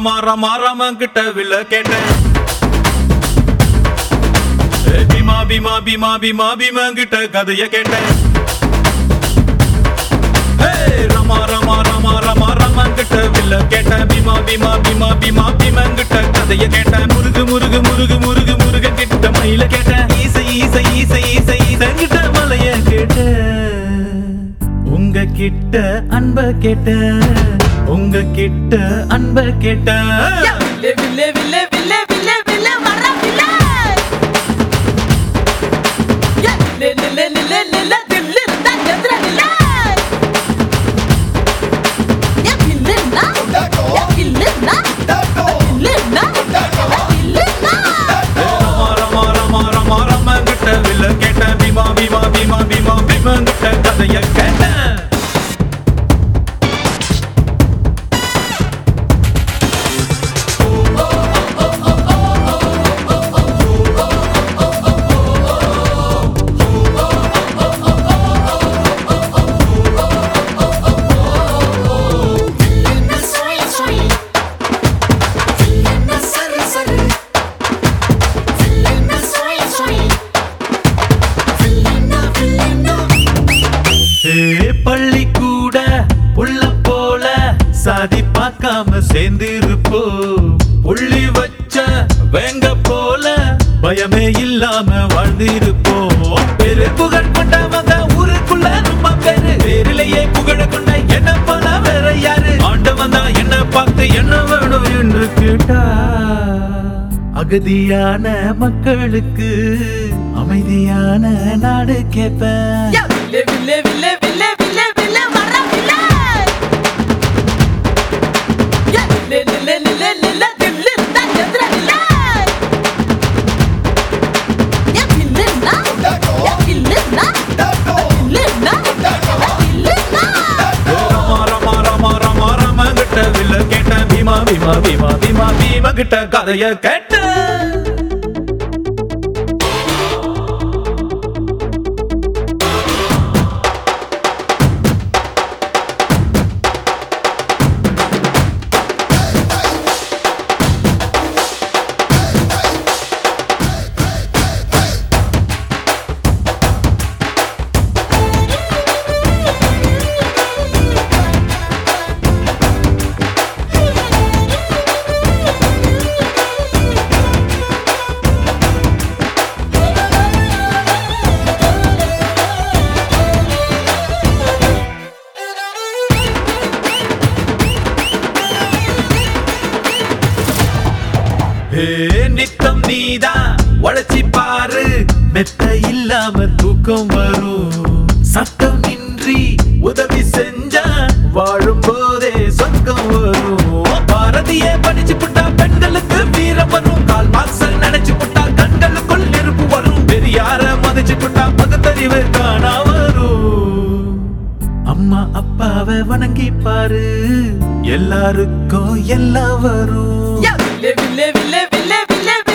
ரமா ரமா ரமா கிட்ட வில்ல கேட்டேன். பீமா பீமா பீமா பீமா பீமா கிட்ட கதைய கேட்டேன். ஏ, ரமா ரமா ரமா ரமா ரமா கிட்ட வில்ல கேட்டேன். பீமா பீமா பீமா பீமா பீமா கிட்ட கதைய கேட்டேன். முருகு முருகு முருகு முருகு முருகன் கிட்ட மயில கேட்டேன். ஈசை ஈசை ஈசை ஈசை ஈசை கிட்ட மலைய கேட்டேன். உங்க கிட்ட அன்ப கேட்ட உங்க கிட்ட அன்ப கேட்ட வில்லே வில்லே வில்லே வில்லே வில்லே வர வில்லே ஏ, நில்லே நில்லே நில்லே நில்லே தில்லு இருந்தா எதிர நில்லே ஏ, வில்லுன்னா? ஏ, வில்லுன்னா? வில்லுன்னா? வில்லுன்னா? ரமா ரமா ரமா ரமா ரமா கிட்ட வில்ல கேட்ட பீமா பீமா பீமா பீமா பீமா கிட்ட கதைய ஏ பள்ளி கூட போல சாதி பார்க்காம சேர்ந்திருப்போ. புள்ளி வச்ச வேங்க போல பயமே இல்லாம வாழ்ந்திருப்போம் பெரு புகழ் கொண்டவங்க ஊருக்குள்ள நம்ம பேரு. பேரிலேயே புகழ கொண்ட என்ன போல வேற யாரு? ஆண்டவன் தான் என்ன பார்த்து என்ன வேணும் என்று கேட்டா. அகதியான மக்களுக்கு அமைதியான நாடு கேட்பேன். பீமா பீமா பீமா பீமா கிட்ட கதைய கேட்டு. நித்தம் நீதான். உழைச்சி பாரு. மெத்த இல்லாம தூக்கம் வரும். சட்டம் இன்றி உதவி செஞ்சா வாழும் போதே சொர்க்கம் வரும். பாரதிய படிச்சு புட்டா பெண்களுக்கு வீரம் வரும். கால் மார்க்சல் நினைச்சு புட்டா கண்களுக்குள் நெருப்பு வரும். பெரியார மதிச்சு புட்டா பகுத்தறிவு காணா வரும். அம்மா அப்பாவை வணங்கி பாரு எல்லாருக்கும் எல்லா வரும். live, live, live, live, live.